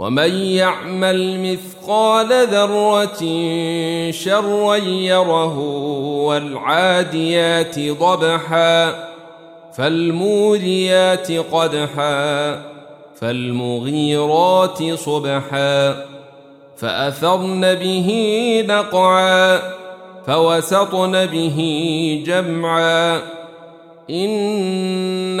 ومن يعمل مثقال ذرة شرا يره والعاديات ضبحا فالموريات قدحا فالمغيرات صبحا فأثرن به نقعا فوسطن به جمعا إن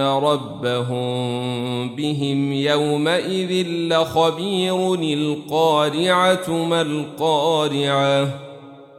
ربهم بهم يومئذ لخبير القارعة ما القارعة